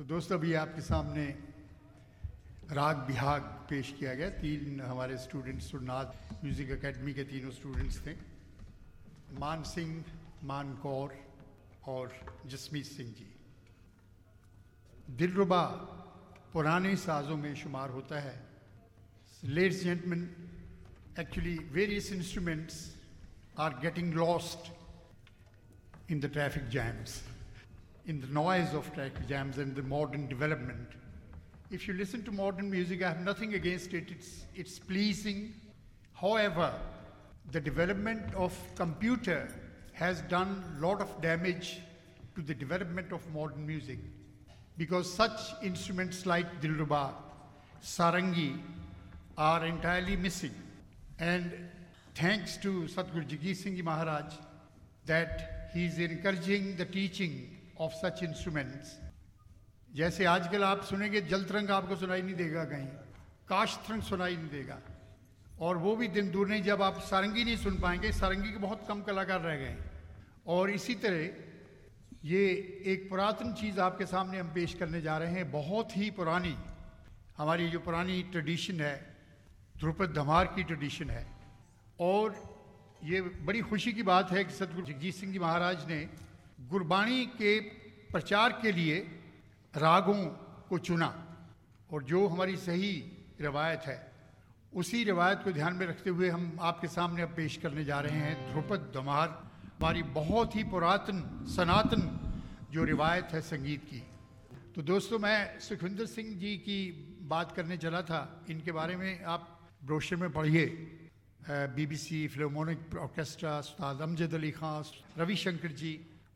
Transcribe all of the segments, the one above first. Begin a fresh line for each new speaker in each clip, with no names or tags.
तो दोस्तों अभी आपके सामने राग बिहाग पेश किया गया। तीन हमारे स्टूडेंट्स सुरनाथ म्यूज़िक एकेडमी के तीनों स्टूडेंट्स थे। मान सिंह मान कौर और जसमीत सिंह जी। दिलरुबा पुराने साजों में शुमार होता है। Let's gentleman actually various instruments are getting lost in the traffic jams, in the noise of traffic jams and the modern development. If you listen to modern music, I have nothing against it. It's, it's pleasing. However, the development of computer has done a lot of damage to the development of modern music because such instruments like dilruba, sarangi are entirely missing. And thanks to Sadhguru Jaggi Singh Maharaj that he is encouraging the teaching of such instruments जैसे आजकल आप सुनेंगे, जल तरंग आपको सुनाई नहीं देगा कहीं, काश तरंग सुनाई नहीं देगा। और वो भी दिन दूर नहीं, जब आप सारंगी नहीं सुन पाएँगे, सारंगी के बहुत कम कलाकार रह गए और इसी तरह ये एक पुरातन चीज़ आपके सामने हम पेश करने जा रहे हैं, बहुत ही पुरानी। हमारी जो पुरानी ट्रेडिशन है ध्रुपद धमार की ट्रेडिशन है। और ये बड़ी खुशी की बात है कि सतगुरु जगजीत सिंह जी महाराज ने गुरबाणी के प्रचार के लिए रागों को चुना और जो हमारी सही रवायत है, उसी रवायत को ध्यान में रखते हुए हम आपके सामने अब पेश करने जा रहे हैं। ध्रुपद दमार, हमारी बहुत ही पुरातन, सनातन जो रिवायत है संगीत की। तो दोस्तों, मैं सुखविंदर सिंह जी की बात करने चला था। इनके बारे में आप ब्रोशर में पढ़िए। बीबीसी फिलोमोनिक ऑर्केस्ट्रा उस्ताद अमजद अली खां, रविशंकर जी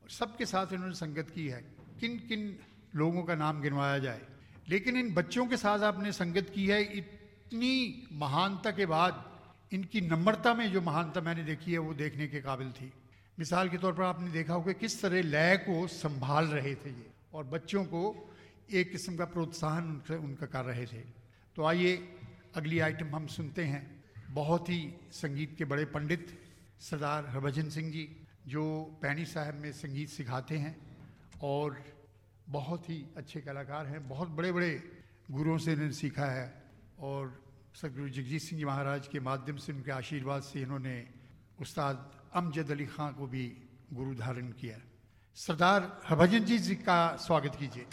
सबके साथ इन्होंने संगत की है किन किन लोगों का नाम गिनवाया जाए। लेकिन इन बच्चों के साथ आपने संगत की है, इतनी महानता के बाद, इनकी नम्रता में जो महानता मैंने देखी है, वो देखने के काबिल थी। मिसाल के तौर पर आपने देखा होगा किस तरह लय को संभाल रहे थे ये, और बच्चों को एक किस्म का प्रोत्साहन उनका कर रहे थे। तो आइए, अगली आइटम हम सुनते हैं। बहुत ही संगीत के बड़े पंडित सरदार हरभजन सिंह जी। जो पैनी साहब में संगीत सिखाते हैं और बहुत ही अच्छे कलाकार हैं, बहुत बड़े बड़े गुरुओं से इन्होंने सीखा है और सदगुरु जगजीत सिंह जी महाराज के माध्यम से उनके आशीर्वाद से इन्होंने उस्ताद अमजद अली खां को भी गुरु धारण किया सरदार हरभजन जी जी का स्वागत कीजिए।